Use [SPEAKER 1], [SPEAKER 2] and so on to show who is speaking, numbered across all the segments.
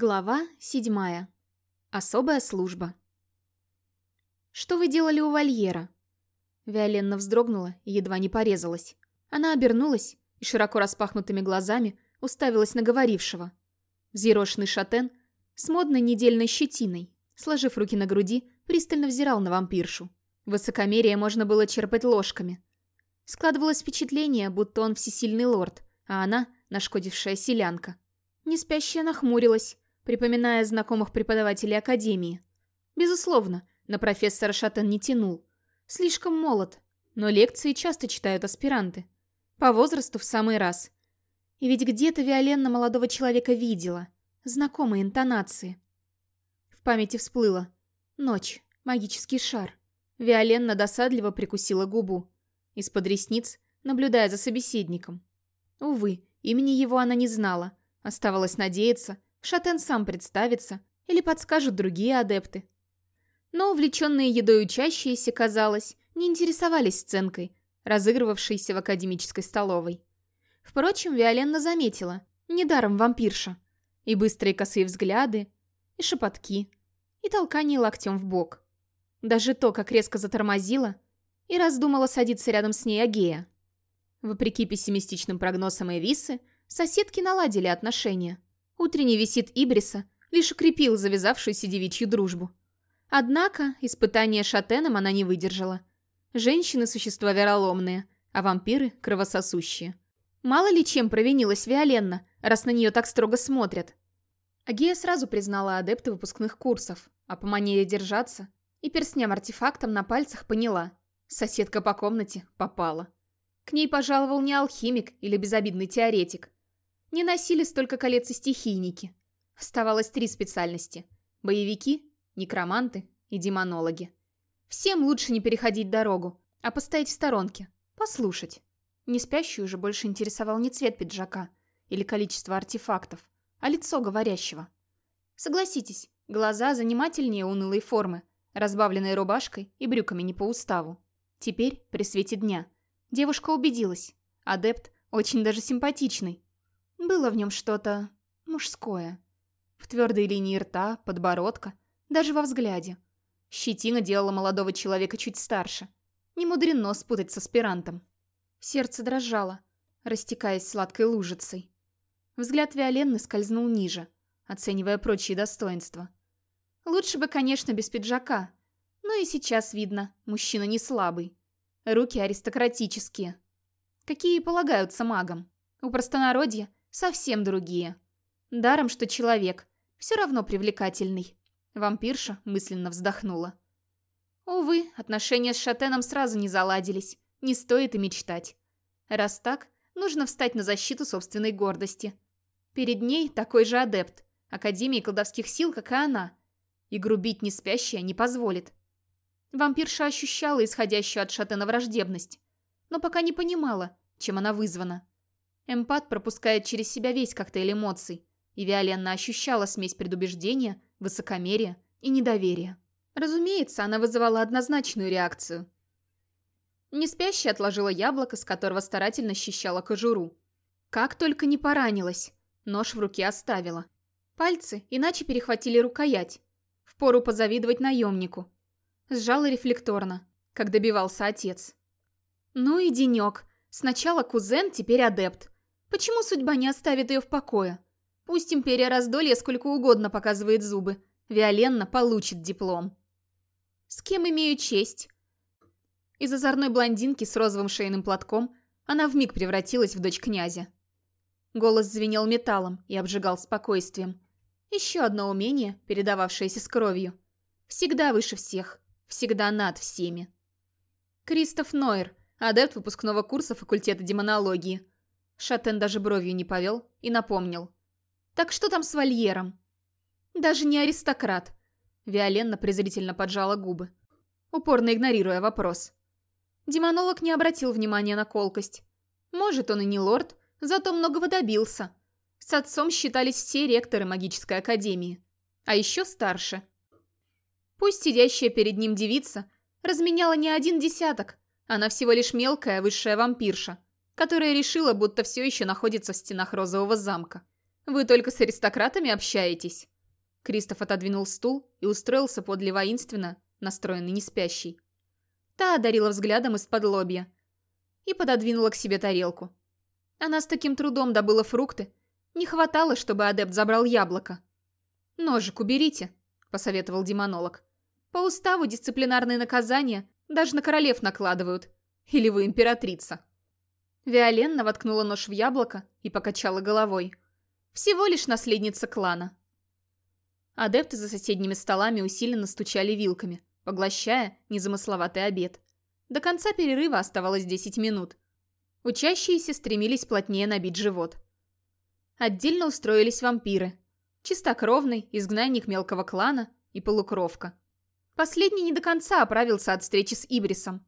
[SPEAKER 1] Глава седьмая. Особая служба. «Что вы делали у вольера?» Виоленна вздрогнула и едва не порезалась. Она обернулась и широко распахнутыми глазами уставилась на говорившего. Взъерошенный шатен с модной недельной щетиной, сложив руки на груди, пристально взирал на вампиршу. Высокомерие можно было черпать ложками. Складывалось впечатление, будто он всесильный лорд, а она — нашкодившая селянка. Неспящая нахмурилась, припоминая знакомых преподавателей Академии. Безусловно, на профессора Шаттен не тянул. Слишком молод, но лекции часто читают аспиранты. По возрасту в самый раз. И ведь где-то Виоленна молодого человека видела. Знакомые интонации. В памяти всплыло. Ночь. Магический шар. Виоленна досадливо прикусила губу. Из-под ресниц, наблюдая за собеседником. Увы, имени его она не знала. Оставалось надеяться, Шатен сам представится или подскажут другие адепты. Но увлеченные едой учащиеся, казалось, не интересовались сценкой, разыгрывавшейся в академической столовой. Впрочем, Виоленна заметила, недаром вампирша, и быстрые косые взгляды, и шепотки, и толкание локтем в бок. Даже то, как резко затормозила, и раздумала садиться рядом с ней Агея. Вопреки пессимистичным прогнозам Эвисы, соседки наладили отношения – Утренний визит Ибриса лишь укрепил завязавшуюся девичью дружбу. Однако испытания шатеном она не выдержала. Женщины – существа вероломные, а вампиры – кровососущие. Мало ли чем провинилась Виоленна, раз на нее так строго смотрят. Агия сразу признала адепты выпускных курсов, а по манере держаться и перстням-артефактом на пальцах поняла – соседка по комнате попала. К ней пожаловал не алхимик или безобидный теоретик – не носили столько колец и стихийники. Оставалось три специальности. Боевики, некроманты и демонологи. Всем лучше не переходить дорогу, а постоять в сторонке, послушать. Не спящую уже больше интересовал не цвет пиджака или количество артефактов, а лицо говорящего. Согласитесь, глаза занимательнее унылой формы, разбавленной рубашкой и брюками не по уставу. Теперь, при свете дня, девушка убедилась. Адепт очень даже симпатичный, было в нем что-то мужское. В твердой линии рта, подбородка, даже во взгляде. Щетина делала молодого человека чуть старше. Не мудрено спутать с аспирантом. Сердце дрожало, растекаясь сладкой лужицей. Взгляд Виоленны скользнул ниже, оценивая прочие достоинства. Лучше бы, конечно, без пиджака. Но и сейчас видно, мужчина не слабый. Руки аристократические. Какие полагаются магам. У простонародья совсем другие. Даром, что человек, все равно привлекательный. Вампирша мысленно вздохнула. Увы, отношения с Шатеном сразу не заладились, не стоит и мечтать. Раз так, нужно встать на защиту собственной гордости. Перед ней такой же адепт, Академии колдовских сил, как и она. И грубить не спящая не позволит. Вампирша ощущала исходящую от Шатена враждебность, но пока не понимала, чем она вызвана. Эмпат пропускает через себя весь коктейль эмоций, и Виоленна ощущала смесь предубеждения, высокомерия и недоверия. Разумеется, она вызывала однозначную реакцию. Неспящая отложила яблоко, с которого старательно счищала кожуру. Как только не поранилась, нож в руке оставила. Пальцы иначе перехватили рукоять. Впору позавидовать наемнику. Сжала рефлекторно, как добивался отец. Ну и денек. Сначала кузен, теперь адепт. Почему судьба не оставит ее в покое? Пусть империя раздолья сколько угодно показывает зубы. Виоленна получит диплом. С кем имею честь? Из озорной блондинки с розовым шейным платком она вмиг превратилась в дочь князя. Голос звенел металлом и обжигал спокойствием. Еще одно умение, передававшееся с кровью. Всегда выше всех, всегда над всеми. Кристоф Нойер, адепт выпускного курса факультета демонологии – Шатен даже бровью не повел и напомнил. «Так что там с вольером?» «Даже не аристократ», — Виоленна презрительно поджала губы, упорно игнорируя вопрос. Демонолог не обратил внимания на колкость. Может, он и не лорд, зато многого добился. С отцом считались все ректоры магической академии. А еще старше. Пусть сидящая перед ним девица разменяла не один десяток, она всего лишь мелкая высшая вампирша — которая решила, будто все еще находится в стенах розового замка. Вы только с аристократами общаетесь?» Кристоф отодвинул стул и устроился подле воинственно, настроенный неспящий. Та одарила взглядом из-под лобья и пододвинула к себе тарелку. Она с таким трудом добыла фрукты, не хватало, чтобы адепт забрал яблоко. «Ножик уберите», — посоветовал демонолог. «По уставу дисциплинарные наказания даже на королев накладывают. Или вы императрица?» Виоленна воткнула нож в яблоко и покачала головой. «Всего лишь наследница клана». Адепты за соседними столами усиленно стучали вилками, поглощая незамысловатый обед. До конца перерыва оставалось 10 минут. Учащиеся стремились плотнее набить живот. Отдельно устроились вампиры. Чистокровный, изгнанник мелкого клана и полукровка. Последний не до конца оправился от встречи с Ибрисом.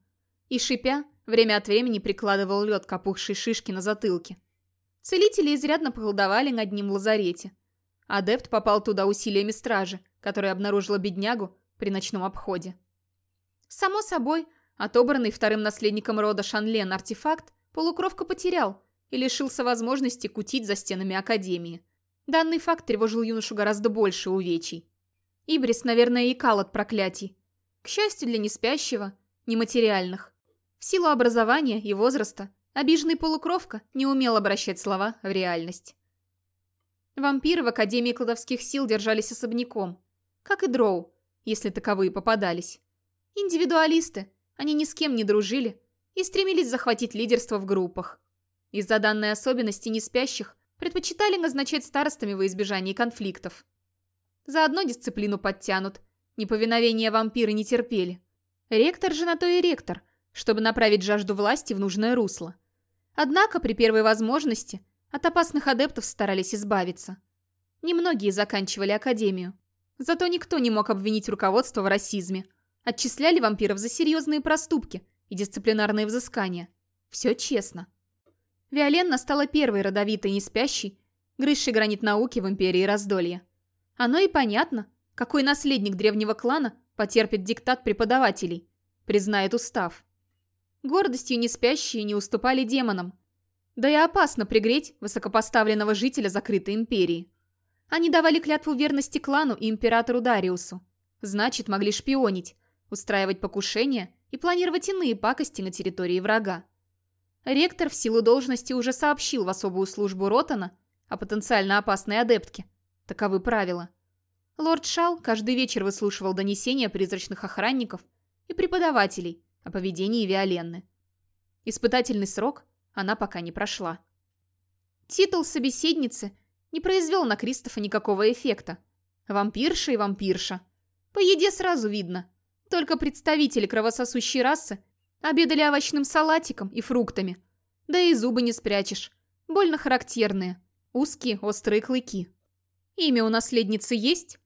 [SPEAKER 1] И, шипя, время от времени прикладывал лед к опухшей шишке на затылке. Целители изрядно поколдовали над ним в лазарете. Адепт попал туда усилиями стражи, которая обнаружила беднягу при ночном обходе. Само собой, отобранный вторым наследником рода Шанлен артефакт полукровка потерял, и лишился возможности кутить за стенами Академии. Данный факт тревожил юношу гораздо больше увечий. Ибрис, наверное, икал от проклятий. К счастью для неспящего, нематериальных. В силу образования и возраста обиженный полукровка не умел обращать слова в реальность. Вампиры в Академии кладовских сил держались особняком, как и дроу, если таковые попадались. Индивидуалисты, они ни с кем не дружили и стремились захватить лидерство в группах. Из-за данной особенности неспящих предпочитали назначать старостами во избежание конфликтов. Заодно дисциплину подтянут, неповиновение вампиры не терпели. Ректор же на то и ректор, чтобы направить жажду власти в нужное русло. Однако при первой возможности от опасных адептов старались избавиться. Немногие заканчивали академию. Зато никто не мог обвинить руководство в расизме. Отчисляли вампиров за серьезные проступки и дисциплинарные взыскания. Все честно. Виоленна стала первой родовитой неспящей, грызшей гранит науки в Империи Раздолья. Оно и понятно, какой наследник древнего клана потерпит диктат преподавателей, признает устав. Гордостью неспящие не уступали демонам. Да и опасно пригреть высокопоставленного жителя закрытой империи. Они давали клятву верности клану и императору Дариусу. Значит, могли шпионить, устраивать покушения и планировать иные пакости на территории врага. Ректор в силу должности уже сообщил в особую службу Ротана о потенциально опасной адептке. Таковы правила. Лорд Шал каждый вечер выслушивал донесения призрачных охранников и преподавателей о поведении Виоленны. Испытательный срок она пока не прошла. Титул собеседницы не произвел на Кристофа никакого эффекта. Вампирша и вампирша. По еде сразу видно. Только представители кровососущей расы Обедали овощным салатиком и фруктами. Да и зубы не спрячешь. Больно характерные. Узкие, острые клыки. Имя у наследницы есть?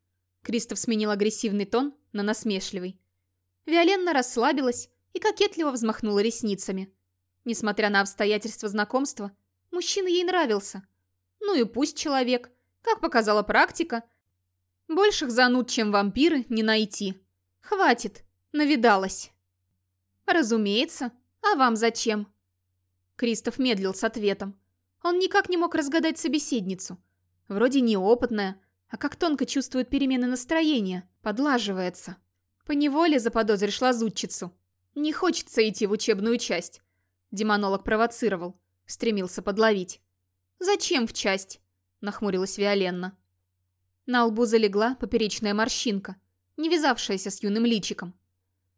[SPEAKER 1] Кристоф сменил агрессивный тон на насмешливый. Виоленна расслабилась и кокетливо взмахнула ресницами. Несмотря на обстоятельства знакомства, мужчина ей нравился. Ну и пусть человек, как показала практика, больших зануд, чем вампиры, не найти. Хватит, навидалась. «Разумеется. А вам зачем?» Кристоф медлил с ответом. Он никак не мог разгадать собеседницу. Вроде неопытная, а как тонко чувствует перемены настроения, подлаживается. Поневоле заподозришь лазутчицу. Не хочется идти в учебную часть. Демонолог провоцировал, стремился подловить. «Зачем в часть?» – нахмурилась Виоленна. На лбу залегла поперечная морщинка, не вязавшаяся с юным личиком.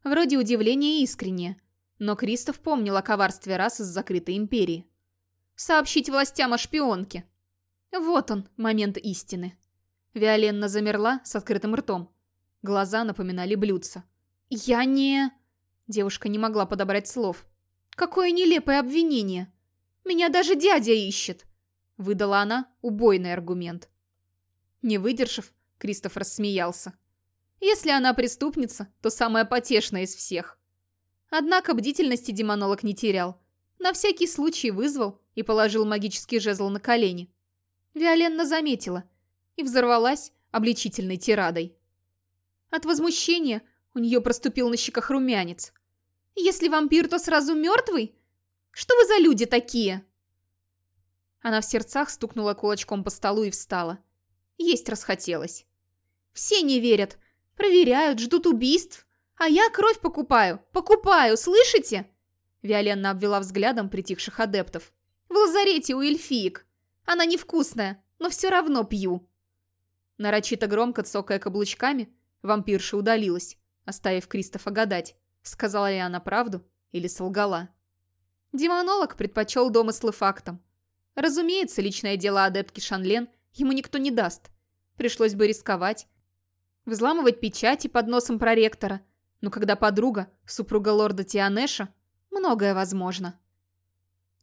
[SPEAKER 1] Вроде удивление искреннее, но Кристоф помнил о коварстве рас из закрытой империи. Сообщить властям о шпионке. Вот он, момент истины. Виоленна замерла с открытым ртом. Глаза напоминали блюдца. «Я не...» Девушка не могла подобрать слов. «Какое нелепое обвинение! Меня даже дядя ищет!» Выдала она убойный аргумент. Не выдержав, Кристоф рассмеялся. Если она преступница, то самая потешная из всех. Однако бдительности демонолог не терял. На всякий случай вызвал и положил магический жезл на колени. Виоленна заметила и взорвалась обличительной тирадой. От возмущения у нее проступил на щеках румянец. «Если вампир, то сразу мертвый? Что вы за люди такие?» Она в сердцах стукнула кулачком по столу и встала. Есть расхотелось. Все не верят. Проверяют, ждут убийств. А я кровь покупаю. Покупаю, слышите? Виоленна обвела взглядом притихших адептов. В лазарете у эльфиек. Она невкусная, но все равно пью. Нарочито громко цокая каблучками, вампирша удалилась, оставив Кристофа гадать, сказала ли она правду или солгала. Демонолог предпочел домыслы фактам. Разумеется, личное дело адептки Шанлен ему никто не даст. Пришлось бы рисковать. Взламывать печати под носом проректора. Но когда подруга, супруга лорда Тианеша, многое возможно.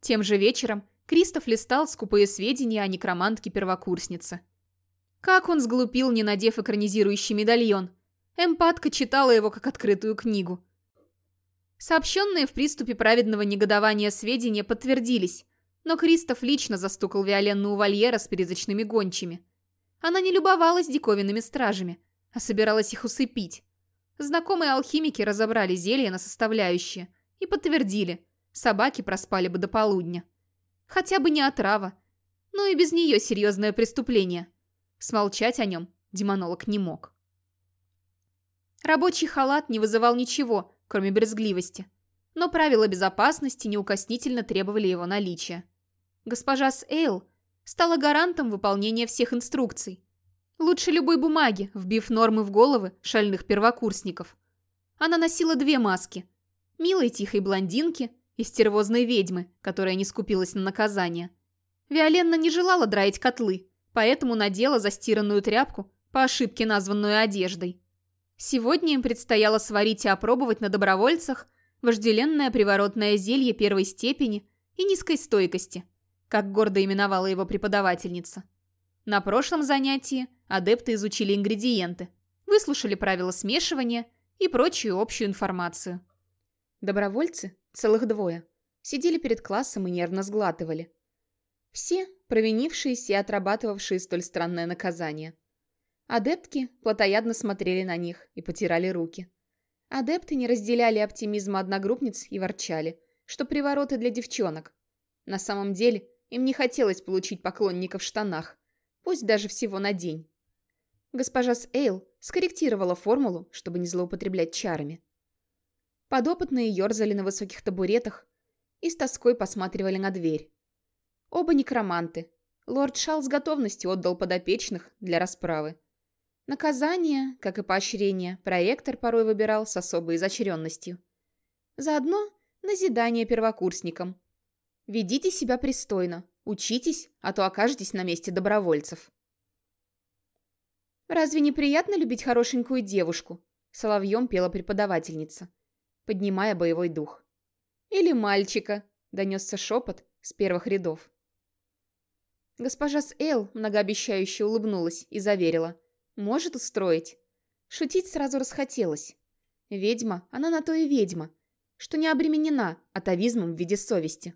[SPEAKER 1] Тем же вечером Кристоф листал скупые сведения о некромантке-первокурснице. Как он сглупил, не надев экранизирующий медальон. Эмпатка читала его как открытую книгу. Сообщенные в приступе праведного негодования сведения подтвердились, но Кристоф лично застукал Виоленну у вольера с перезочными гончими. Она не любовалась диковинными стражами, а собиралась их усыпить. Знакомые алхимики разобрали зелье на составляющие и подтвердили, собаки проспали бы до полудня. Хотя бы не отрава, но и без нее серьезное преступление. Смолчать о нем демонолог не мог. Рабочий халат не вызывал ничего, кроме брезгливости, но правила безопасности неукоснительно требовали его наличия. Госпожа Сейл стала гарантом выполнения всех инструкций. Лучше любой бумаги, вбив нормы в головы шальных первокурсников. Она носила две маски. Милой тихой блондинки и стервозной ведьмы, которая не скупилась на наказание. Виоленна не желала драить котлы, поэтому надела застиранную тряпку, по ошибке названную одеждой. Сегодня им предстояло сварить и опробовать на добровольцах вожделенное приворотное зелье первой степени и низкой стойкости, как гордо именовала его преподавательница. На прошлом занятии адепты изучили ингредиенты, выслушали правила смешивания и прочую общую информацию. Добровольцы, целых двое, сидели перед классом и нервно сглатывали. Все провинившиеся и отрабатывавшие столь странное наказание. Адептки плотоядно смотрели на них и потирали руки. Адепты не разделяли оптимизма одногруппниц и ворчали, что привороты для девчонок. На самом деле, им не хотелось получить поклонников в штанах, пусть даже всего на день. Госпожа Сейл скорректировала формулу, чтобы не злоупотреблять чарами. Подопытные ерзали на высоких табуретах и с тоской посматривали на дверь. Оба некроманты. Лорд Шал с готовностью отдал подопечных для расправы. Наказание, как и поощрение, проектор порой выбирал с особой изощренностью. Заодно назидание первокурсникам. Ведите себя пристойно, учитесь, а то окажетесь на месте добровольцев. «Разве не приятно любить хорошенькую девушку?» Соловьем пела преподавательница поднимая боевой дух. «Или мальчика», — донесся шепот с первых рядов. Госпожа Сэл многообещающе улыбнулась и заверила. «Может устроить». Шутить сразу расхотелось. Ведьма, она на то и ведьма, что не обременена атовизмом в виде совести.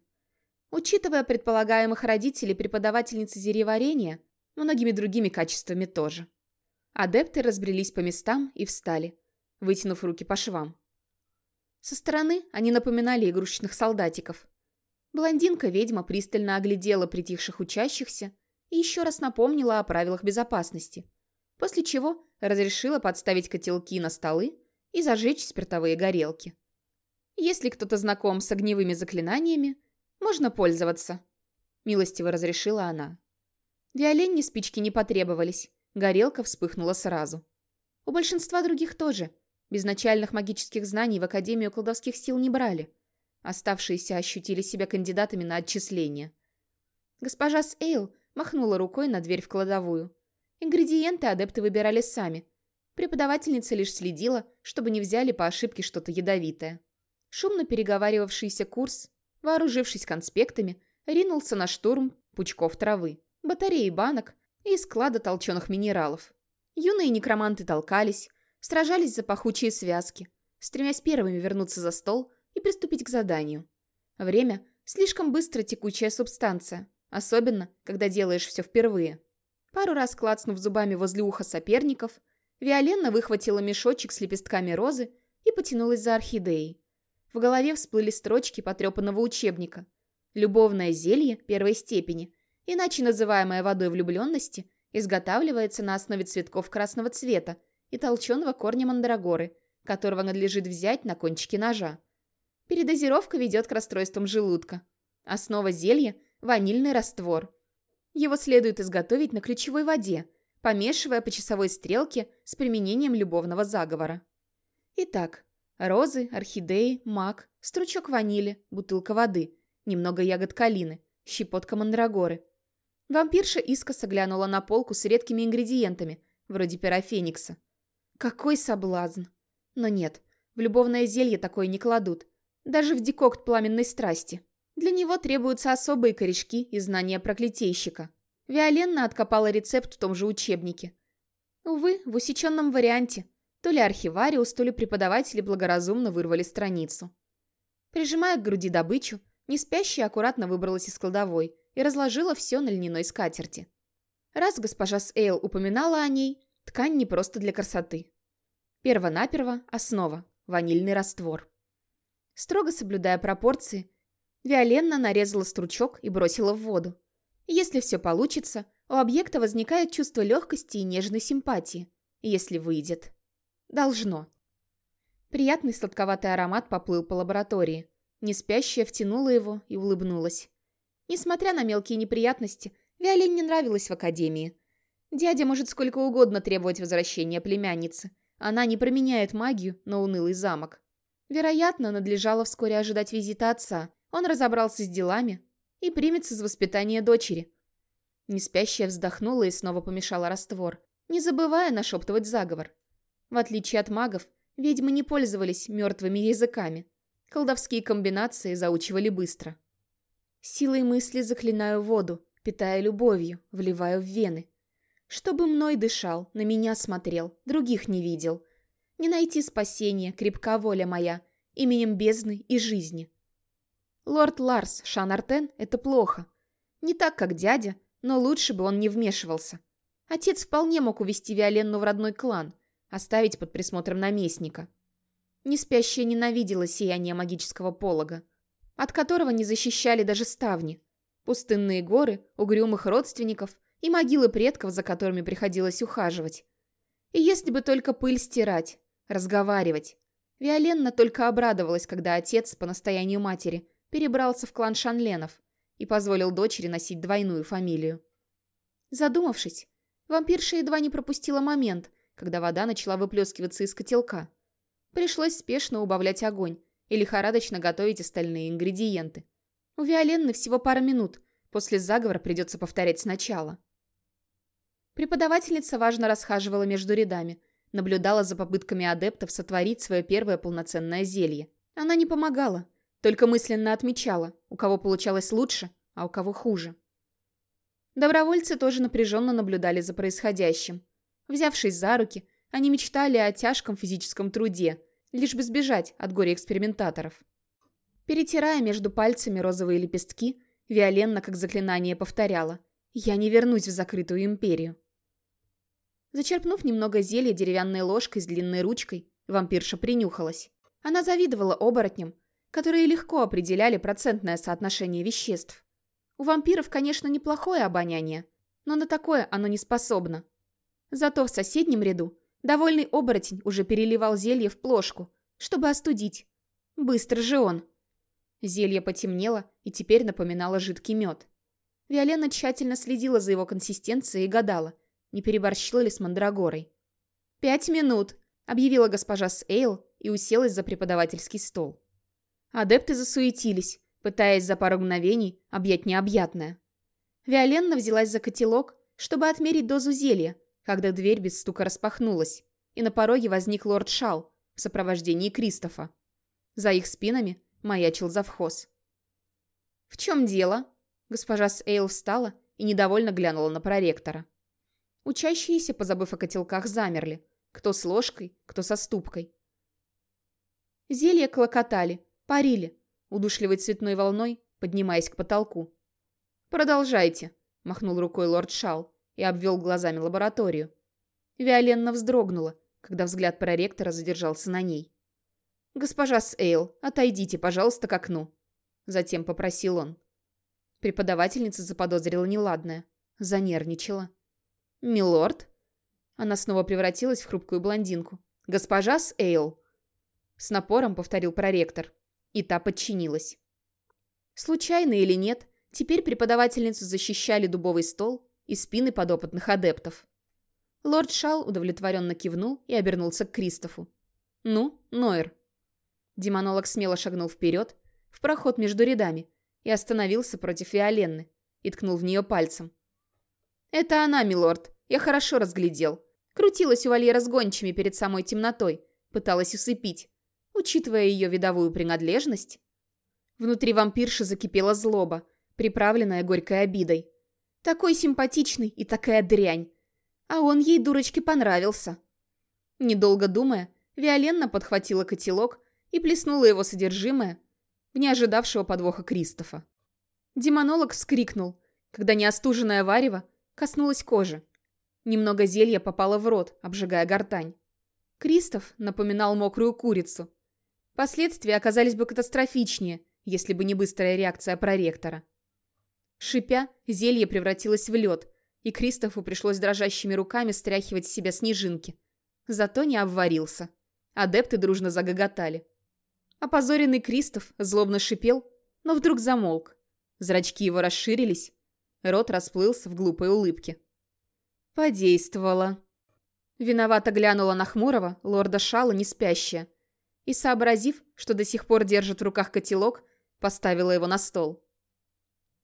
[SPEAKER 1] Учитывая предполагаемых родителей преподавательницы зельеварения, многими другими качествами тоже. Адепты разбрелись по местам и встали, вытянув руки по швам. Со стороны они напоминали игрушечных солдатиков. Блондинка-ведьма пристально оглядела притихших учащихся и еще раз напомнила о правилах безопасности, после чего разрешила подставить котелки на столы и зажечь спиртовые горелки. Если кто-то знаком с огневыми заклинаниями, можно пользоваться. Милостиво разрешила она. Виоленне спички не потребовались, горелка вспыхнула сразу. У большинства других тоже – без начальных магических знаний в Академию колдовских сил не брали. Оставшиеся ощутили себя кандидатами на отчисление. Госпожа Сейл махнула рукой на дверь в кладовую. Ингредиенты адепты выбирали сами. Преподавательница лишь следила, чтобы не взяли по ошибке что-то ядовитое. Шумно переговаривавшийся курс, вооружившись конспектами, ринулся на штурм пучков травы, батареи банок и склада толченых минералов. Юные некроманты толкались, сражались за пахучие связки, стремясь первыми вернуться за стол и приступить к заданию. Время – слишком быстро текучая субстанция, особенно, когда делаешь все впервые. Пару раз клацнув зубами возле уха соперников, Виоленна выхватила мешочек с лепестками розы и потянулась за орхидеей. В голове всплыли строчки потрепанного учебника. Любовное зелье первой степени иначе называемая водой влюбленности, изготавливается на основе цветков красного цвета и толченого корня мандрагоры, которого надлежит взять на кончике ножа. Передозировка ведет к расстройствам желудка. Основа зелья – ванильный раствор. Его следует изготовить на ключевой воде, помешивая по часовой стрелке с применением любовного заговора. Итак, розы, орхидеи, мак, стручок ванили, бутылка воды, немного ягод калины, щепотка мандрагоры. Вампирша искоса глянула на полку с редкими ингредиентами, вроде пера феникса. Какой соблазн! Но нет, в любовное зелье такое не кладут. Даже в декокт пламенной страсти. Для него требуются особые корешки и знания проклятейщика. Виоленна откопала рецепт в том же учебнике. Увы, в усеченном варианте. То ли архивариус, то ли преподаватели благоразумно вырвали страницу. Прижимая к груди добычу, неспящая аккуратно выбралась из кладовой и разложила все на льняной скатерти. Раз госпожа Сейл упоминала о ней, ткань не просто для красоты. Первонаперво основа – ванильный раствор. Строго соблюдая пропорции, Виоленна нарезала стручок и бросила в воду. Если все получится, у объекта возникает чувство легкости и нежной симпатии. Если выйдет. Должно. Приятный сладковатый аромат поплыл по лаборатории. Неспящая втянула его и улыбнулась. Несмотря на мелкие неприятности, Виоленне нравилось в академии. Дядя может сколько угодно требовать возвращения племянницы. Она не променяет магию на унылый замок. Вероятно, надлежало вскоре ожидать визита отца. Он разобрался с делами и примется за воспитание дочери. Неспящая вздохнула и снова помешала раствор, не забывая нашептывать заговор. В отличие от магов, ведьмы не пользовались мертвыми языками. Колдовские комбинации заучивали быстро. Силой мысли заклинаю воду, питая любовью, вливаю в вены. Чтобы мной дышал, на меня смотрел, других не видел. Не найти спасения, крепка воля моя, именем бездны и жизни. Лорд Ларс Шанартен — это плохо. Не так, как дядя, но лучше бы он не вмешивался. Отец вполне мог увести Виоленну в родной клан, оставить под присмотром наместника. Неспящая ненавидела сияние магического полога, от которого не защищали даже ставни. Пустынные горы, угрюмых родственников и могилы предков, за которыми приходилось ухаживать. И если бы только пыль стирать, разговаривать. Виоленна только обрадовалась, когда отец, по настоянию матери, перебрался в клан Шанленов и позволил дочери носить двойную фамилию. Задумавшись, вампирша едва не пропустила момент, когда вода начала выплескиваться из котелка. Пришлось спешно убавлять огонь и лихорадочно готовить остальные ингредиенты. У Виоленны всего пара минут, после заговора придется повторять сначала. Преподавательница важно расхаживала между рядами, наблюдала за попытками адептов сотворить свое первое полноценное зелье. Она не помогала, только мысленно отмечала, у кого получалось лучше, а у кого хуже. Добровольцы тоже напряженно наблюдали за происходящим. Взявшись за руки, они мечтали о тяжком физическом труде, лишь бы сбежать от горя экспериментаторов. Перетирая между пальцами розовые лепестки, Виоленна как заклинание повторяла «Я не вернусь в закрытую империю». Зачерпнув немного зелья деревянной ложкой с длинной ручкой, вампирша принюхалась. Она завидовала оборотням, которые легко определяли процентное соотношение веществ. У вампиров, конечно, неплохое обоняние, но на такое оно не способно. Зато в соседнем ряду довольный оборотень уже переливал зелье в плошку, чтобы остудить. Быстро же он. Зелье потемнело и теперь напоминало жидкий мед. Виолена тщательно следила за его консистенцией и гадала, не переборщила ли с мандрагорой. «Пять минут!» — объявила госпожа Сейл и уселась за преподавательский стол. Адепты засуетились, пытаясь за пару мгновений объять необъятное. Виоленна взялась за котелок, чтобы отмерить дозу зелья, когда дверь без стука распахнулась, и на пороге возник лорд Шал в сопровождении Кристофа. За их спинами маячил завхоз. «В чем дело?» Госпожа Сейл встала и недовольно глянула на проректора. Учащиеся, позабыв о котелках, замерли. Кто с ложкой, кто со ступкой. Зелья клокотали, парили, удушливой цветной волной, поднимаясь к потолку. «Продолжайте», — махнул рукой лорд Шал и обвел глазами лабораторию. Виоленна вздрогнула, когда взгляд проректора задержался на ней. «Госпожа Сейл, отойдите, пожалуйста, к окну», — затем попросил он. Преподавательница заподозрила неладное. Занервничала. «Милорд?» Она снова превратилась в хрупкую блондинку. «Госпожа с Эйл!» С напором повторил проректор. И та подчинилась. Случайно или нет, теперь преподавательницу защищали дубовый стол и спины подопытных адептов. Лорд Шал удовлетворенно кивнул и обернулся к Кристофу. «Ну, Нойер». Демонолог смело шагнул вперед, в проход между рядами, и остановился против Виоленны и ткнул в нее пальцем. «Это она, милорд. Я хорошо разглядел. Крутилась у вольера с гончими перед самой темнотой, пыталась усыпить. Учитывая ее видовую принадлежность...» Внутри вампирши закипела злоба, приправленная горькой обидой. Такой симпатичный и такая дрянь. А он ей, дурочке, понравился. Недолго думая, Виоленна подхватила котелок и плеснула его содержимое в неожидавшего подвоха Кристофа. Демонолог вскрикнул, когда неостуженное варево коснулось кожи. Немного зелья попало в рот, обжигая гортань. Кристоф напоминал мокрую курицу. Последствия оказались бы катастрофичнее, если бы не быстрая реакция проректора. Шипя, зелье превратилось в лед, и Кристофу пришлось дрожащими руками стряхивать с себя снежинки. Зато не обварился. Адепты дружно загоготали. Опозоренный Кристоф злобно шипел, но вдруг замолк. Зрачки его расширились, рот расплылся в глупой улыбке. Подействовало. Виновато глянула на Хмурого, лорда Шала, не спящая, и, сообразив, что до сих пор держит в руках котелок, поставила его на стол.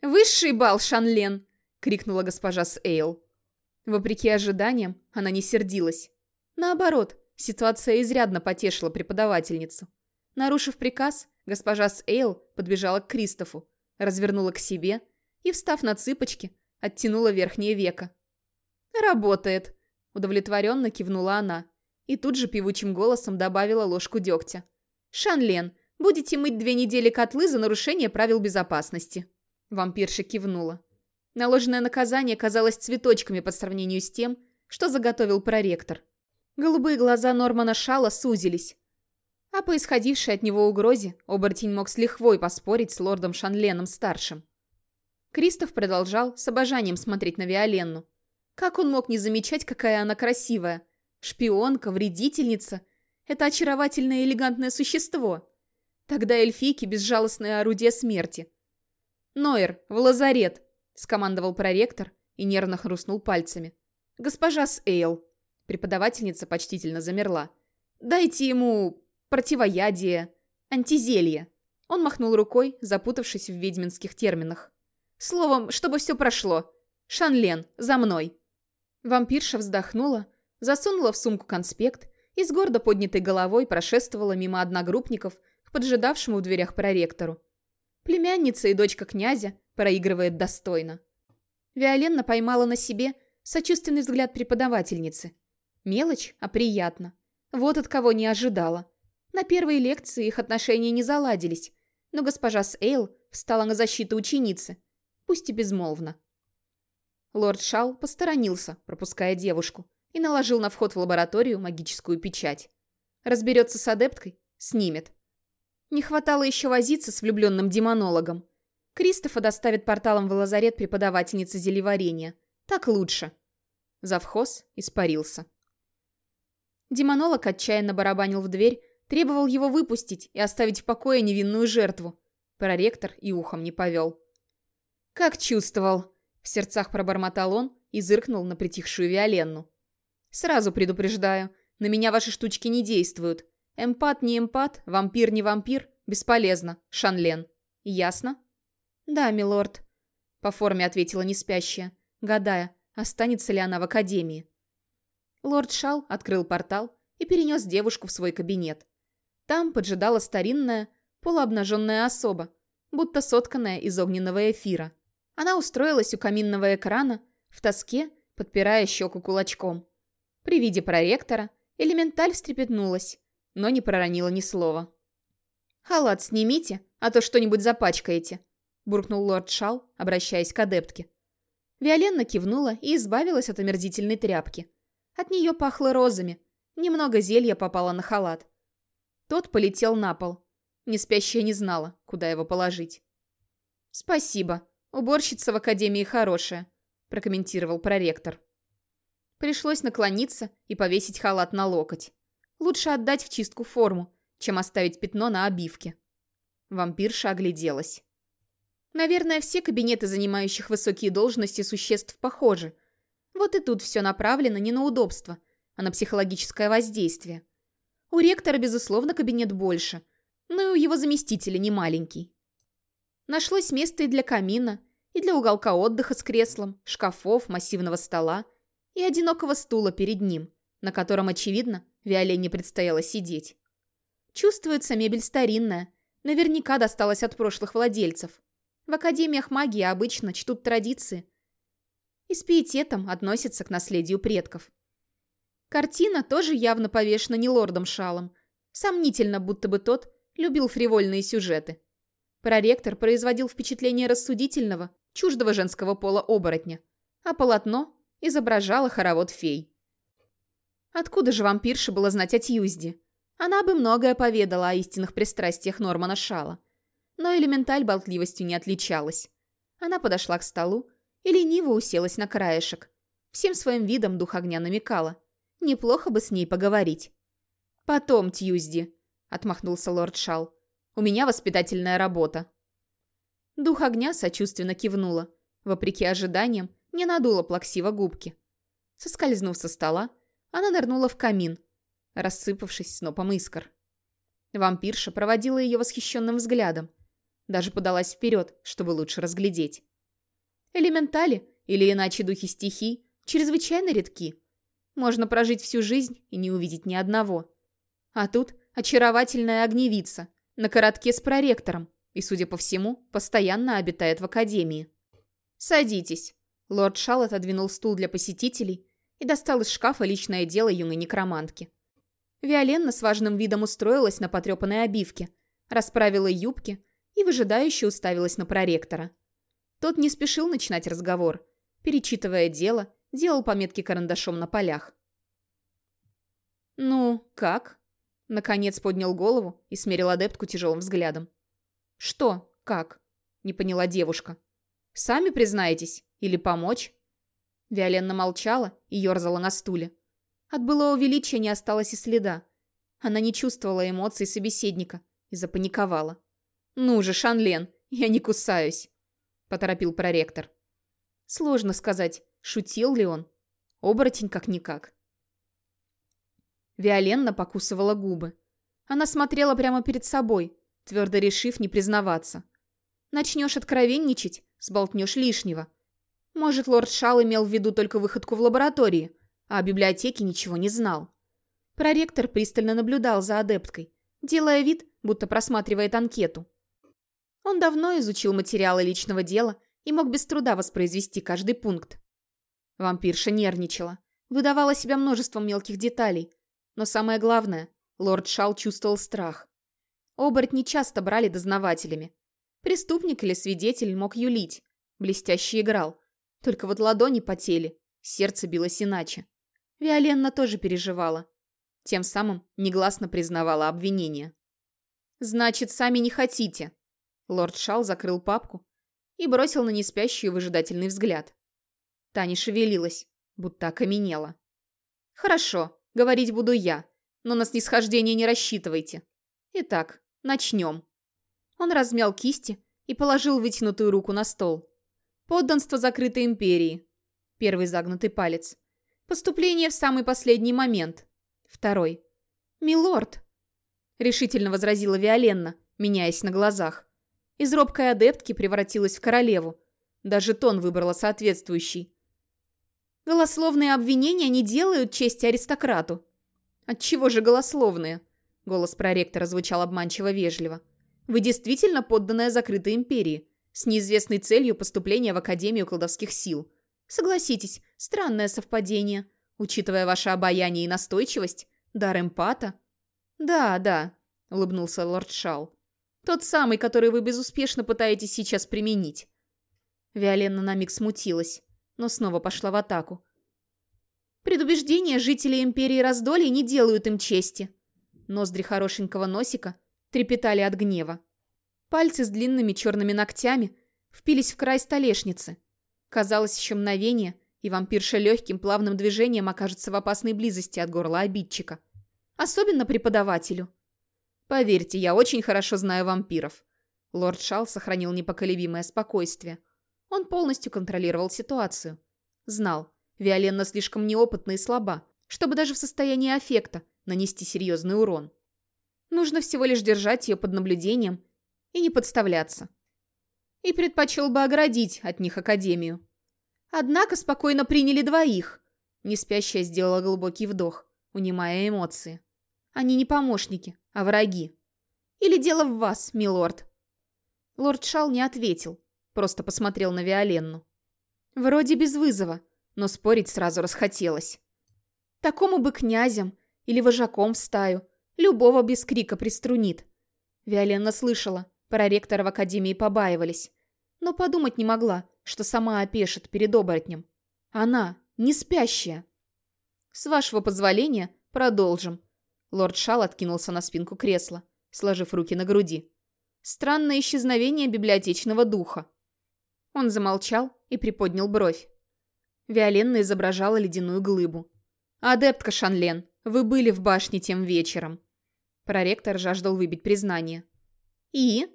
[SPEAKER 1] «Высший бал, Шанлен!» крикнула госпожа Сейл. Вопреки ожиданиям, она не сердилась. Наоборот, ситуация изрядно потешила преподавательницу. Нарушив приказ, госпожа Сейл подбежала к Кристофу, развернула к себе и, встав на цыпочки, оттянула верхнее веко. «Работает!» – удовлетворенно кивнула она и тут же певучим голосом добавила ложку дегтя. «Шанлен, будете мыть две недели котлы за нарушение правил безопасности». Вампирша кивнула. Наложенное наказание казалось цветочками по сравнению с тем, что заготовил проректор. Голубые глаза Нормана Шала сузились. А по исходившей от него угрозе оборотень мог с лихвой поспорить с лордом Шанленом-старшим. Кристоф продолжал с обожанием смотреть на Виоленну. Как он мог не замечать, какая она красивая? Шпионка, вредительница. Это очаровательное элегантное существо. Тогда эльфийки – безжалостное орудие смерти. «Нойер, в лазарет!» — скомандовал проректор и нервно хрустнул пальцами. «Госпожа Сейл!» — преподавательница почтительно замерла. «Дайте ему противоядие, антизелье!» Он махнул рукой, запутавшись в ведьминских терминах. «Словом, чтобы все прошло. Шанлен, за мной!» Вампирша вздохнула, засунула в сумку конспект и с гордо поднятой головой прошествовала мимо одногруппников к поджидавшему в дверях проректору. Племянница и дочка князя проигрывает достойно. Виоленна поймала на себе сочувственный взгляд преподавательницы. Мелочь, а приятно. Вот от кого не ожидала. На первой лекции их отношения не заладились, но госпожа Сейл встала на защиту ученицы, пусть и безмолвно. Лорд Шал посторонился, пропуская девушку, и наложил на вход в лабораторию магическую печать. Разберется с адепткой – снимет. Не хватало еще возиться с влюбленным демонологом. Кристофа доставит порталом в лазарет преподавательницы зелеварения. Так лучше. Завхоз испарился. Демонолог отчаянно барабанил в дверь, требовал его выпустить и оставить в покое невинную жертву. Проректор и ухом не повел. «Как чувствовал!» — в сердцах пробормотал он и зыркнул на притихшую Виоленну. «Сразу предупреждаю, на меня ваши штучки не действуют. Эмпат не эмпат, вампир не вампир, бесполезно, Шанлен. Ясно?» «Да, милорд», — по форме ответила неспящая, гадая, останется ли она в академии. Лорд Шал открыл портал и перенес девушку в свой кабинет. Там поджидала старинная, полуобнаженная особа, будто сотканная из огненного эфира. Она устроилась у каминного экрана, в тоске, подпирая щеку кулачком. При виде проректора элементаль встрепетнулась, но не проронила ни слова. «Халат снимите, а то что-нибудь запачкаете», — буркнул лорд Шал, обращаясь к адептке. Виоленна кивнула и избавилась от омерзительной тряпки. От нее пахло розами. Немного зелья попало на халат. Тот полетел на пол. Неспящая не знала, куда его положить. «Спасибо», — «Уборщица в академии хорошая», – прокомментировал проректор. Пришлось наклониться и повесить халат на локоть. Лучше отдать в чистку форму, чем оставить пятно на обивке. Вампирша огляделась. Наверное, все кабинеты, занимающих высокие должности существ, похожи. Вот и тут все направлено не на удобство, а на психологическое воздействие. У ректора, безусловно, кабинет больше, но и у его заместителя не маленький. Нашлось место и для камина, и для уголка отдыха с креслом, шкафов, массивного стола и одинокого стула перед ним, на котором, очевидно, Виолене предстояло сидеть. Чувствуется мебель старинная, наверняка досталась от прошлых владельцев. В академиях магии обычно чтут традиции и с пиететом относятся к наследию предков. Картина тоже явно повешена не лордом Шалом. Сомнительно, будто бы тот любил фривольные сюжеты. Проректор производил впечатление рассудительного, чуждого женского пола оборотня, а полотно изображало хоровод фей. Откуда же вампирше было знать о Тьюзде? Она бы многое поведала о истинных пристрастиях Нормана Шала. Но элементаль болтливостью не отличалась. Она подошла к столу и лениво уселась на краешек. Всем своим видом дух огня намекала. Неплохо бы с ней поговорить. «Потом, Тьюзди», — отмахнулся лорд Шал. «У меня воспитательная работа». Дух огня сочувственно кивнула. Вопреки ожиданиям, не надула плаксиво губки. Соскользнув со стола, она нырнула в камин, рассыпавшись снопом искр. Вампирша проводила ее восхищенным взглядом. Даже подалась вперед, чтобы лучше разглядеть. Элементали, или иначе духи стихий, чрезвычайно редки. Можно прожить всю жизнь и не увидеть ни одного. А тут очаровательная огневица, на коротке с проректором, и, судя по всему, постоянно обитает в академии. «Садитесь». Лорд Шал отодвинул стул для посетителей и достал из шкафа личное дело юной некромантки. Виоленна с важным видом устроилась на потрепанной обивке, расправила юбки и выжидающе уставилась на проректора. Тот не спешил начинать разговор. Перечитывая дело, делал пометки карандашом на полях. «Ну, как?» Наконец поднял голову и смерил адептку тяжелым взглядом. «Что? Как?» — не поняла девушка. «Сами признаетесь? Или помочь?» Виоленна молчала и ерзала на стуле. От былого величия не осталось и следа. Она не чувствовала эмоций собеседника и запаниковала. «Ну же, Шанлен, я не кусаюсь!» — поторопил проректор. Сложно сказать, шутил ли он. Оборотень как-никак. Виоленна покусывала губы. Она смотрела прямо перед собой, твердо решив не признаваться. Начнешь откровенничать, сболтнешь лишнего. Может, лорд Шал имел в виду только выходку в лаборатории, а о библиотеке ничего не знал. Проректор пристально наблюдал за адепткой, делая вид, будто просматривает анкету. Он давно изучил материалы личного дела и мог без труда воспроизвести каждый пункт. Вампирша нервничала, выдавала себя множеством мелких деталей, но самое главное, лорд Шал чувствовал страх. Оборотни часто брали дознавателями. Преступник или свидетель мог юлить, блестяще играл. Только вот ладони потели, сердце билось иначе. Виоленна тоже переживала. Тем самым негласно признавала обвинение. «Значит, сами не хотите?» Лорд Шал закрыл папку и бросил на неспящую выжидательный взгляд. Таня шевелилась, будто окаменела. «Хорошо, говорить буду я, но на снисхождение не рассчитывайте. Итак, начнем». Он размял кисти и положил вытянутую руку на стол. «Подданство закрытой империи». Первый загнутый палец. «Поступление в самый последний момент». Второй. «Милорд», — решительно возразила Виоленна, меняясь на глазах. Из робкой адептки превратилась в королеву. Даже тон выбрала соответствующий. Голословные обвинения не делают чести аристократу. Отчего же голословные? Голос проректора звучал обманчиво вежливо. Вы действительно подданная закрытой империи, с неизвестной целью поступления в Академию колдовских сил. Согласитесь, странное совпадение. Учитывая ваше обаяние и настойчивость, дар эмпата. Да, да, улыбнулся лорд Шал. Тот самый, который вы безуспешно пытаетесь сейчас применить. Виоленна на миг смутилась но снова пошла в атаку. Предубеждения жителей Империи Раздолья не делают им чести. Ноздри хорошенького носика трепетали от гнева. Пальцы с длинными черными ногтями впились в край столешницы. Казалось, еще мгновение, и вампирша легким плавным движением окажется в опасной близости от горла обидчика. Особенно преподавателю. Поверьте, я очень хорошо знаю вампиров. Лорд Шал сохранил непоколебимое спокойствие. Он полностью контролировал ситуацию. Знал, Виоленна слишком неопытна и слаба, чтобы даже в состоянии аффекта нанести серьезный урон. Нужно всего лишь держать ее под наблюдением и не подставляться. И предпочел бы оградить от них Академию. Однако спокойно приняли двоих. Неспящая сделала глубокий вдох, унимая эмоции. Они не помощники, а враги. Или дело в вас, милорд? Лорд Шал не ответил, просто посмотрел на Виоленну. Вроде без вызова, но спорить сразу расхотелось. Такому бы князем или вожаком в стаю, любого без крика приструнит. Виоленна слышала, проректора в академии побаивались, но подумать не могла, что сама опешит перед оборотнем. Она, не спящая. С вашего позволения, продолжим. Лорд Шал откинулся на спинку кресла, сложив руки на груди. Странное исчезновение библиотечного духа. Он замолчал и приподнял бровь. Виоленна изображала ледяную глыбу. «Адептка Шанлен, вы были в башне тем вечером». Проректор жаждал выбить признание. «И?»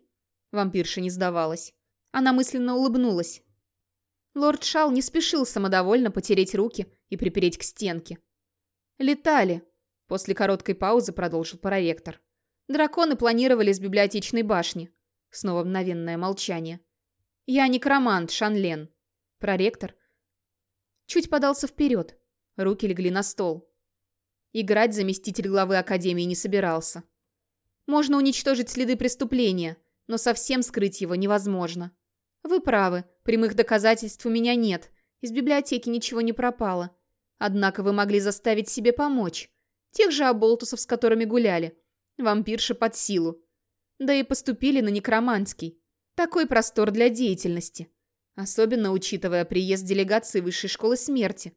[SPEAKER 1] Вампирша не сдавалась. Она мысленно улыбнулась. Лорд Шал не спешил самодовольно потереть руки и припереть к стенке. «Летали», — после короткой паузы продолжил проректор. «Драконы планировали с библиотечной башни». Снова мгновенное молчание. «Я некромант, Шанлен». Проректор чуть подался вперед. Руки легли на стол. Играть заместитель главы Академии не собирался. Можно уничтожить следы преступления, но совсем скрыть его невозможно. Вы правы, прямых доказательств у меня нет, из библиотеки ничего не пропало. Однако вы могли заставить себе помочь. Тех же оболтусов, с которыми гуляли. Вампирши под силу. Да и поступили на некроманский. Такой простор для деятельности. Особенно учитывая приезд делегации Высшей школы смерти.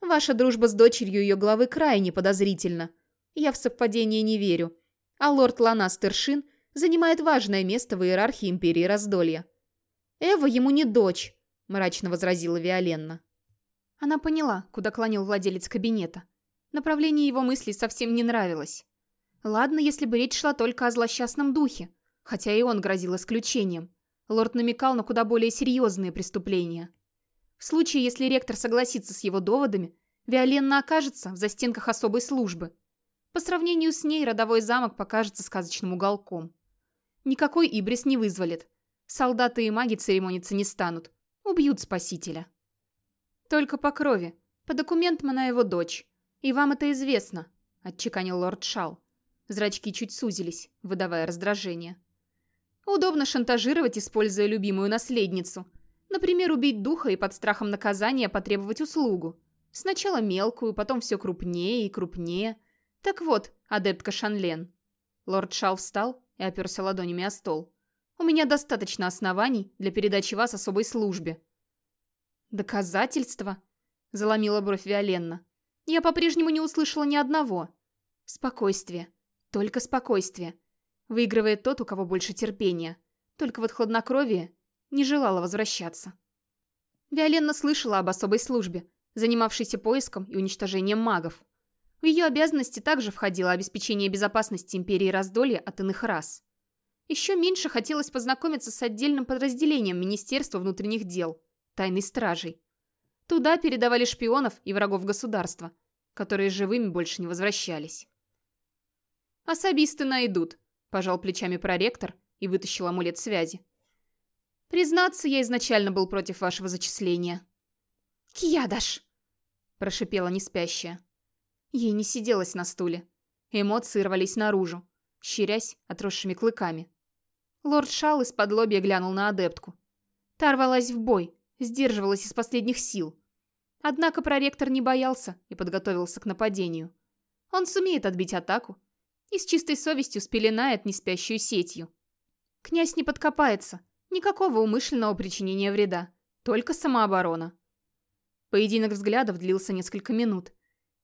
[SPEAKER 1] Ваша дружба с дочерью ее главы крайне подозрительна. Я в совпадение не верю. А лорд Ланас Тершин занимает важное место в иерархии Империи Раздолья. «Эва ему не дочь», – мрачно возразила Виоленна. Она поняла, куда клонил владелец кабинета. Направление его мыслей совсем не нравилось. Ладно, если бы речь шла только о злосчастном духе, хотя и он грозил исключением. Лорд намекал на куда более серьезные преступления. В случае, если ректор согласится с его доводами, Виоленна окажется в застенках особой службы. По сравнению с ней родовой замок покажется сказочным уголком. Никакой Ибрис не вызволит. Солдаты и маги церемониться не станут. Убьют спасителя. Только по крови. По документам она его дочь. И вам это известно, отчеканил лорд Шал. Зрачки чуть сузились, выдавая раздражение. Удобно шантажировать, используя любимую наследницу. Например, убить духа и под страхом наказания потребовать услугу. Сначала мелкую, потом все крупнее и крупнее. Так вот, адептка Шанлен. Лорд Шал встал и оперся ладонями о стол. У меня достаточно оснований для передачи вас особой службе. Доказательства? Заломила бровь Виоленна. Я по-прежнему не услышала ни одного. Спокойствие. Только спокойствие. Выигрывает тот, у кого больше терпения. Только вот хладнокровие не желало возвращаться. Виоленна слышала об особой службе, занимавшейся поиском и уничтожением магов. В ее обязанности также входило обеспечение безопасности Империи Раздолья от иных рас. Еще меньше хотелось познакомиться с отдельным подразделением Министерства внутренних дел, тайной стражей. Туда передавали шпионов и врагов государства, которые живыми больше не возвращались. «Особисты найдут», Пожал плечами проректор и вытащил амулет связи. «Признаться, я изначально был против вашего зачисления». «Кьядаш!» – прошипела неспящая. Ей не сиделось на стуле. Эмоции рвались наружу, щерясь отросшими клыками. Лорд Шал из-под лобья глянул на адептку. Та рвалась в бой, сдерживалась из последних сил. Однако проректор не боялся и подготовился к нападению. Он сумеет отбить атаку и с чистой совестью спеленает неспящую сетью. Князь не подкопается, никакого умышленного причинения вреда, только самооборона. Поединок взглядов длился несколько минут.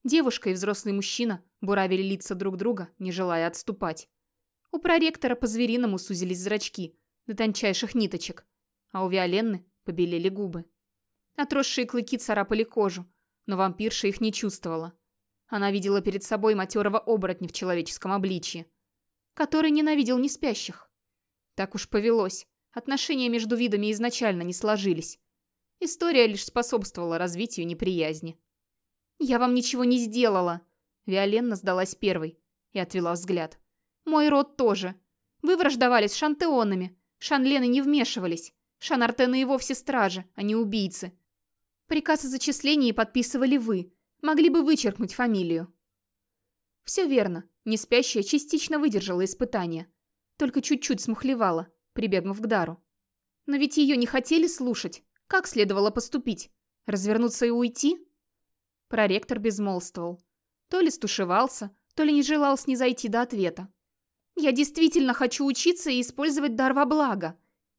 [SPEAKER 1] Девушка и взрослый мужчина буравили лица друг друга, не желая отступать. У проректора по-звериному сузились зрачки, до тончайших ниточек. а у Виоленны побелели губы. Отросшие клыки царапали кожу, но вампирша их не чувствовала. Она видела перед собой матерого оборотня в человеческом обличье, который ненавидел неспящих. Так уж повелось, отношения между видами изначально не сложились. История лишь способствовала развитию неприязни. «Я вам ничего не сделала!» Виоленна сдалась первой и отвела взгляд. «Мой род тоже. Вы враждовали с шантеонами. Шанлены не вмешивались. Шанартены и вовсе стражи, а не убийцы. Приказ о зачислении подписывали вы. Могли бы вычеркнуть фамилию. Все верно. Неспящая частично выдержала испытание. Только чуть-чуть смухлевала, прибегнув к дару. Но ведь ее не хотели слушать. Как следовало поступить? Развернуться и уйти? Проректор безмолвствовал. То ли стушевался, то ли не желал снизойти до ответа. «Я действительно хочу учиться и использовать дар во благо»,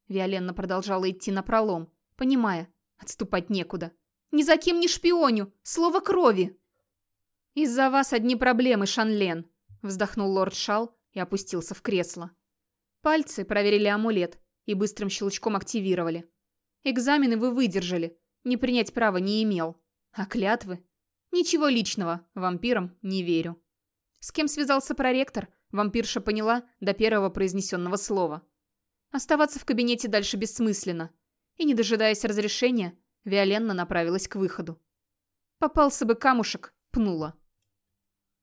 [SPEAKER 1] Виоленна продолжала идти на пролом, понимая, отступать некуда. Ни за кем не шпионю! Слово крови!» «Из-за вас одни проблемы, Шанлен!» Вздохнул лорд Шал и опустился в кресло. Пальцы проверили амулет и быстрым щелчком активировали. Экзамены вы выдержали, не принять права не имел. А клятвы? Ничего личного, вампирам не верю. С кем связался проректор, вампирша поняла до первого произнесенного слова. Оставаться в кабинете дальше бессмысленно. И, не дожидаясь разрешения, Виоленна направилась к выходу. Попался бы камушек, пнула.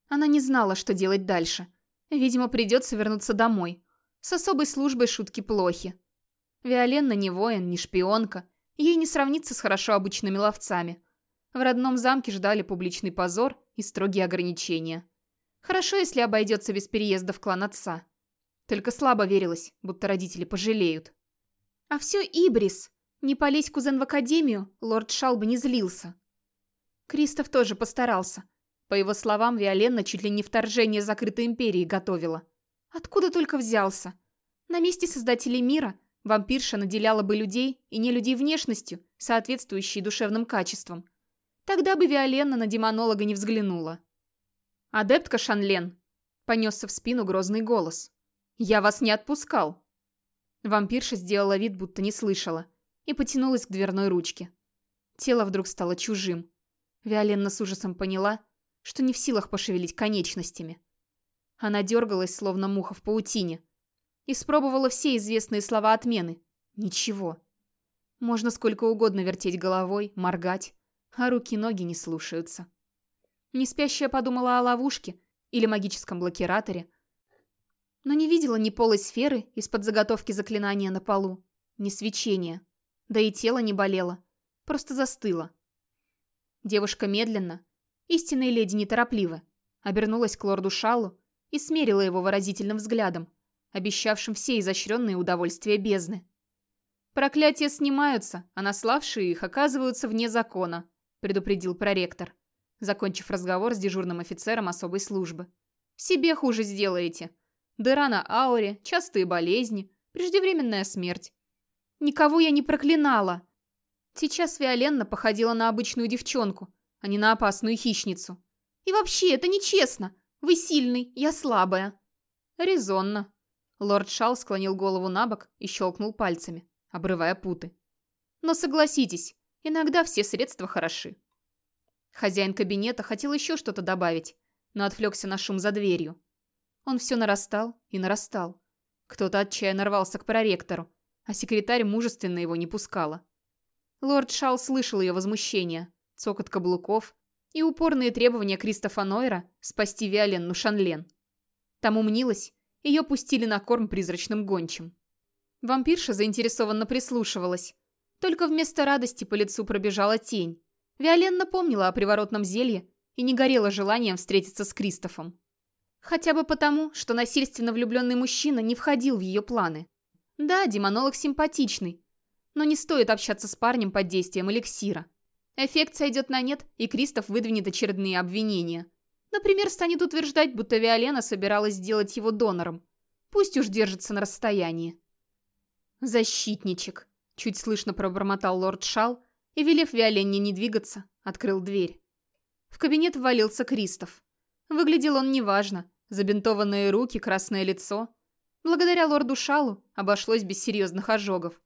[SPEAKER 1] Она не знала, что делать дальше. Видимо, придется вернуться домой. С особой службой шутки плохи. Виоленна не воин, не шпионка. Ей не сравнится с хорошо обычными ловцами. В родном замке ждали публичный позор и строгие ограничения. Хорошо, если обойдется без переезда в клан отца. Только слабо верилось, будто родители пожалеют. А все Ибрис. Не полезь кузен в академию, лорд Шалбы не злился. Кристоф тоже постарался. По его словам, Виоленна чуть ли не вторжение закрытой империи готовила. Откуда только взялся? На месте создателей мира вампирша наделяла бы людей и не людей внешностью, соответствующей душевным качествам. Тогда бы Виоленна на демонолога не взглянула. «Адептка Шанлен!» — понесся в спину грозный голос. «Я вас не отпускал!» Вампирша сделала вид, будто не слышала и потянулась к дверной ручке. Тело вдруг стало чужим. Виоленна с ужасом поняла, что не в силах пошевелить конечностями. Она дергалась, словно муха в паутине. Испробовала все известные слова отмены. Ничего. Можно сколько угодно вертеть головой, моргать, а руки-ноги не слушаются. Неспящая подумала о ловушке или магическом блокираторе, но не видела ни полой сферы из-под заготовки заклинания на полу, ни свечения. Да и тело не болело, просто застыло. Девушка медленно, истинная леди неторопливо, обернулась к лорду Шалу и смерила его выразительным взглядом, обещавшим все изощренные удовольствия бездны. «Проклятия снимаются, а наславшие их оказываются вне закона», предупредил проректор, закончив разговор с дежурным офицером особой службы. «Себе хуже сделаете. Дыра на ауре, частые болезни, преждевременная смерть. Никого я не проклинала. Сейчас Виоленна походила на обычную девчонку, а не на опасную хищницу. И вообще, это нечестно. Вы сильный, я слабая. Резонно. Лорд Шал склонил голову на бок и щелкнул пальцами, обрывая путы. Но согласитесь, иногда все средства хороши. Хозяин кабинета хотел еще что-то добавить, но отвлекся на шум за дверью. Он все нарастал и нарастал. Кто-то отчаянно рвался к проректору, а секретарь мужественно его не пускала. Лорд Шал слышал ее возмущение, цокот каблуков и упорные требования Кристофа Нойра спасти Виоленну Шанлен. Тому мнилось, ее пустили на корм призрачным гончим. Вампирша заинтересованно прислушивалась. Только вместо радости по лицу пробежала тень. Виоленна помнила о приворотном зелье и не горела желанием встретиться с Кристофом. Хотя бы потому, что насильственно влюбленный мужчина не входил в ее планы. Да, демонолог симпатичный, но не стоит общаться с парнем под действием эликсира. Эффект сойдет на нет, и Кристоф выдвинет очередные обвинения. Например, станет утверждать, будто Виолена собиралась сделать его донором. Пусть уж держится на расстоянии. «Защитничек», — чуть слышно пробормотал лорд Шал, и, велев Виоленне не двигаться, открыл дверь. В кабинет ввалился Кристоф. Выглядел он неважно. Забинтованные руки, красное лицо. Благодаря лорду Шалу обошлось без серьезных ожогов.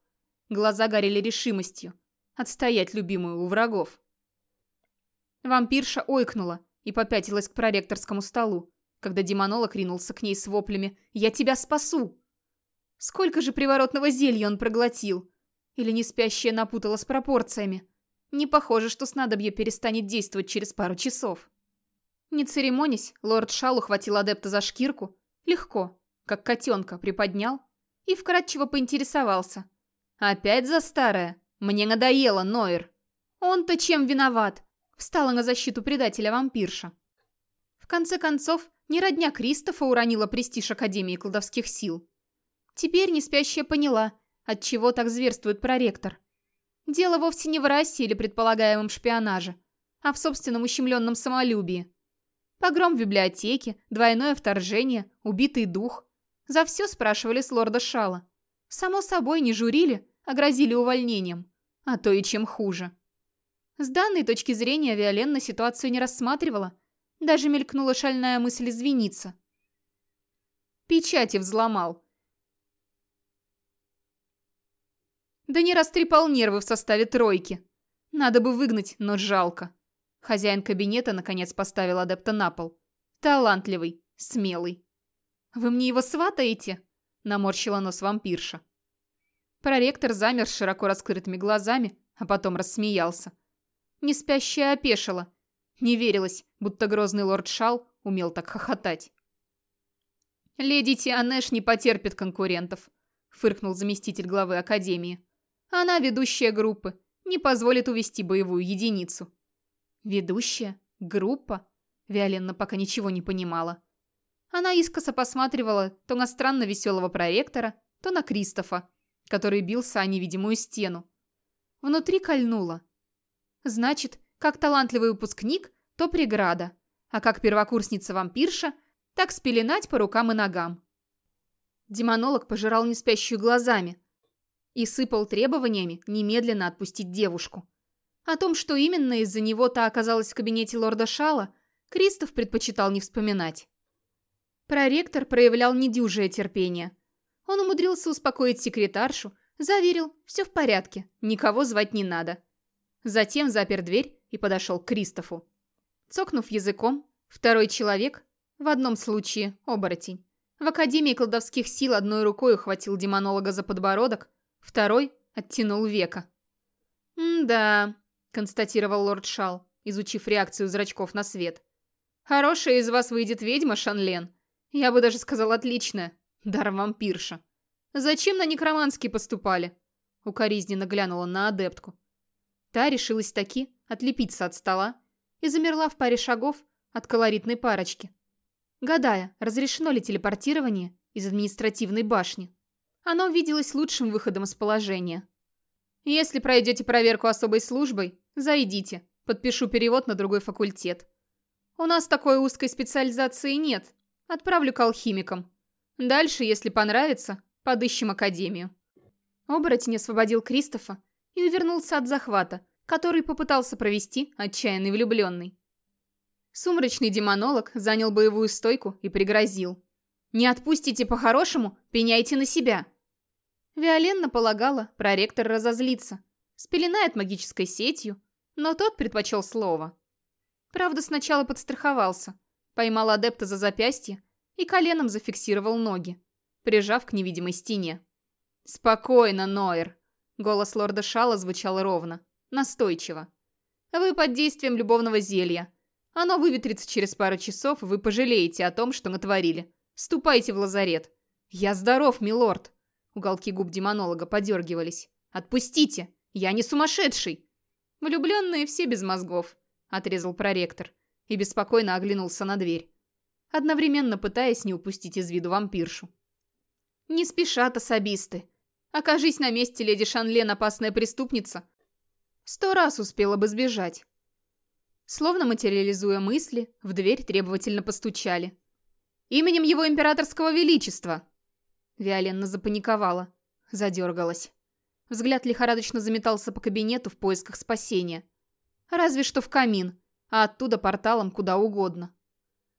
[SPEAKER 1] глаза горели решимостью. Отстоять любимую у врагов. Вампирша ойкнула и попятилась к проректорскому столу, когда демонолог ринулся к ней с воплями «Я тебя спасу!». Сколько же приворотного зелья он проглотил? Или не спящая напутала с пропорциями? Не похоже, что снадобье перестанет действовать через пару часов. Не церемонясь, лорд Шал ухватил адепта за шкирку, легко, как котенка, приподнял и вкратчиво поинтересовался. «Опять за старое? Мне надоело, Нойер!» «Он-то чем виноват?» Встала на защиту предателя-вампирша. В конце концов, не родня Кристофа уронила престиж Академии колдовских сил. Теперь неспящая поняла, от чего так зверствует проректор. Дело вовсе не в расе или предполагаемом шпионаже, а в собственном ущемленном самолюбии. Погром в библиотеке, двойное вторжение, убитый дух. За все спрашивали с лорда Шала. Само собой, не журили, а грозили увольнением. А то и чем хуже. С данной точки зрения Виоленна ситуацию не рассматривала. Даже мелькнула шальная мысль извиниться. Печати взломал. Да не растрепал нервы в составе тройки. Надо бы выгнать, но жалко. Хозяин кабинета наконец поставил адепта на пол. Талантливый, смелый. «Вы мне его сватаете?» – наморщила нос вампирша. Проректор замер с широко раскрытыми глазами, а потом рассмеялся. Неспящая опешила. Не верилось, будто грозный лорд Шал умел так хохотать. «Леди Тианеш не потерпит конкурентов», – фыркнул заместитель главы Академии. «Она ведущая группы, не позволит увести боевую единицу». Ведущая? Группа? Виоленна пока ничего не понимала. Она искоса посматривала то на странно веселого проректора, то на Кристофа, который бился о невидимую стену. Внутри кольнуло. Значит, как талантливый выпускник, то преграда, а как первокурсница-вампирша, так спеленать по рукам и ногам. Демонолог пожирал неспящую глазами и сыпал требованиями немедленно отпустить девушку. О том, что именно из-за него та оказалась в кабинете лорда Шала, Кристоф предпочитал не вспоминать. Проректор проявлял недюжее терпение. Он умудрился успокоить секретаршу, заверил, все в порядке, никого звать не надо. Затем запер дверь и подошел к Кристофу. Цокнув языком, второй человек, в одном случае оборотень, в Академии колдовских сил одной рукой ухватил демонолога за подбородок, второй оттянул века. «М-да, — констатировал лорд Шал, изучив реакцию зрачков на свет. «Хорошая из вас выйдет ведьма, Шанлен. Я бы даже сказал отличная. Дар вампирша. Зачем на некроманский поступали?» Укоризненно глянула на адептку. Та решилась таки отлепиться от стола и замерла в паре шагов от колоритной парочки. Гадая, разрешено ли телепортирование из административной башни. Оно виделось лучшим выходом из положения. Если пройдете проверку особой службой, зайдите, подпишу перевод на другой факультет. У нас такой узкой специализации нет. Отправлю к алхимикам. Дальше, если понравится, подыщем академию. Оборотень освободил Кристофа и увернулся от захвата, который попытался провести отчаянный влюбленный. Сумрачный демонолог занял боевую стойку и пригрозил. «Не отпустите по-хорошему, пеняйте на себя!» Виоленна полагала, проректор разозлится, спеленает магической сетью, но тот предпочел слово. Правда, сначала подстраховался, поймал адепта за запястье и коленом зафиксировал ноги, прижав к невидимой стене. «Спокойно, Ноэр!» Голос лорда Шала звучал ровно, настойчиво. «Вы под действием любовного зелья. Оно выветрится через пару часов, и вы пожалеете о том, что натворили. Ступайте в лазарет. Я здоров, милорд!» Уголки губ демонолога подергивались. «Отпустите! Я не сумасшедший!» «Влюбленные все без мозгов», — отрезал проректор и беспокойно оглянулся на дверь, одновременно пытаясь не упустить из виду вампиршу. «Не спешат особисты. Окажись на месте леди Шанлен опасная преступница. Сто раз успела бы сбежать». Словно материализуя мысли, в дверь требовательно постучали. «Именем его императорского величества!» Виоленна запаниковала, задергалась. Взгляд лихорадочно заметался по кабинету в поисках спасения. Разве что в камин, а оттуда порталом куда угодно.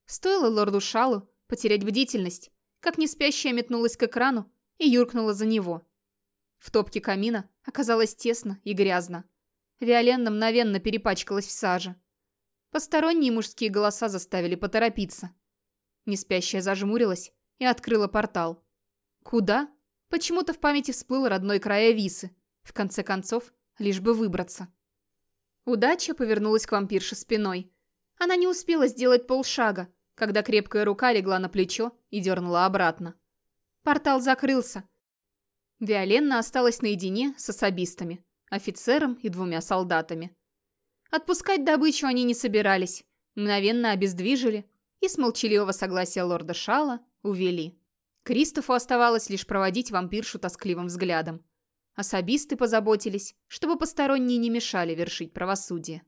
[SPEAKER 1] Стоило лорду Шалу потерять бдительность, как неспящая метнулась к экрану и юркнула за него. В топке камина оказалось тесно и грязно. Виолен мгновенно перепачкалась в саже. Посторонние мужские голоса заставили поторопиться. Неспящая зажмурилась и открыла портал. Куда? Почему-то в памяти всплыл родной край Ависы. В конце концов, лишь бы выбраться. Удача повернулась к вампирше спиной. Она не успела сделать полшага, когда крепкая рука легла на плечо и дернула обратно. Портал закрылся. Виоленна осталась наедине с особистами, офицером и двумя солдатами. Отпускать добычу они не собирались, мгновенно обездвижили и с молчаливого согласия лорда Шала увели. Кристофу оставалось лишь проводить вампиршу тоскливым взглядом. Особисты позаботились, чтобы посторонние не мешали вершить правосудие.